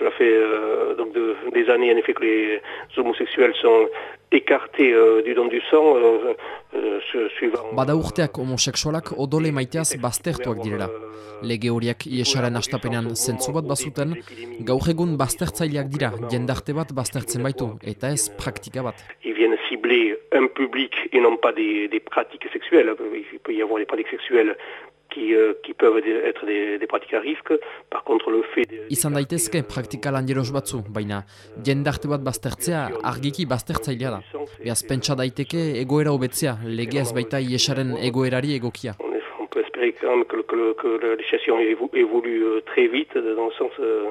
cela fait euh, donc de, des années en effet que les homosexuels sont écartés euh, du don du sang euh, euh, suivant... Bada urteak homosexualak odole maiteaz baztertuak direla. Lege horiak iesaren astapenean zentzu bat bazuten, gaur egun baztertzaileak dira, jendarte bat baztertzen baitu, eta ez praktika bat. Ils viennent cibler un public et non pas des, des pratiques sexuelles. Il peut y avoir des pratiques sexuelles qui, euh, qui peuvent être des, des pratiques à risque. Par contre, le fait... De... Izan daitezke praktika lanjeroz batzu, baina jendarte bat baztertzea argiki baztertzailea da. Beaz, pentsa daiteke egoera hobetzea, legez baita iesaren egoerari egokia. On, peut espérer quand même que, que, que la législation évolue euh, très vite, dans le sens, euh,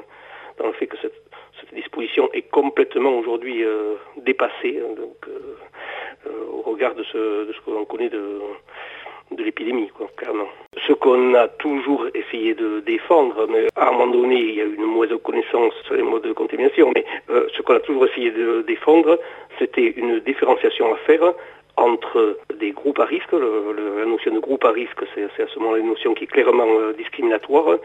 dans le fait que cette, cette disposition est complètement aujourd'hui euh, dépassée, hein, donc, euh, euh, au regard de ce, de ce que l'on connaît de, de l'épidémie, quoi, clairement. Ce qu'on a toujours essayé de défendre, mais à un moment donné, il y a une mauvaise connaissance sur les modes de contamination, mais euh, ce qu'on a toujours essayé de défendre, c'était une différenciation à faire entre des groupes à risque, la notion de groupe à risque, c'est à ce moment-là une notion qui est clairement euh, discriminatoire,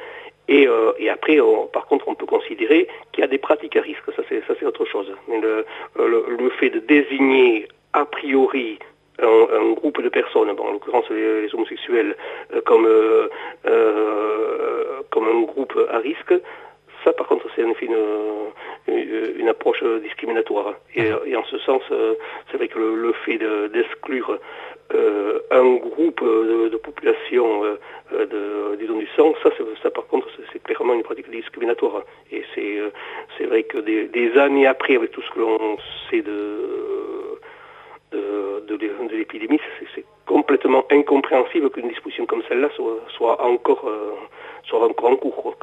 et, euh, après, par contre, on peut considérer qu'il y a des pratiques à risque, ça c'est autre chose. Mais le fait de désigner a priori un, un, groupe de personnes, bon, en l'occurrence les, les, homosexuels, euh, comme, euh, euh, comme un groupe à risque, ça par contre c'est en effet une, une, une, approche discriminatoire. Et, et en ce sens, euh, c'est vrai que le, le fait d'exclure de, un groupe de, de population de, disons, du sang, ça, ça par contre c'est clairement une pratique discriminatoire. Et c'est vrai que des, des années après, avec tout ce que l'on sait de, de l'épidémie, c'est complètement incompréhensible qu'une disposition comme celle-là soit, encore, euh, soit encore en cours.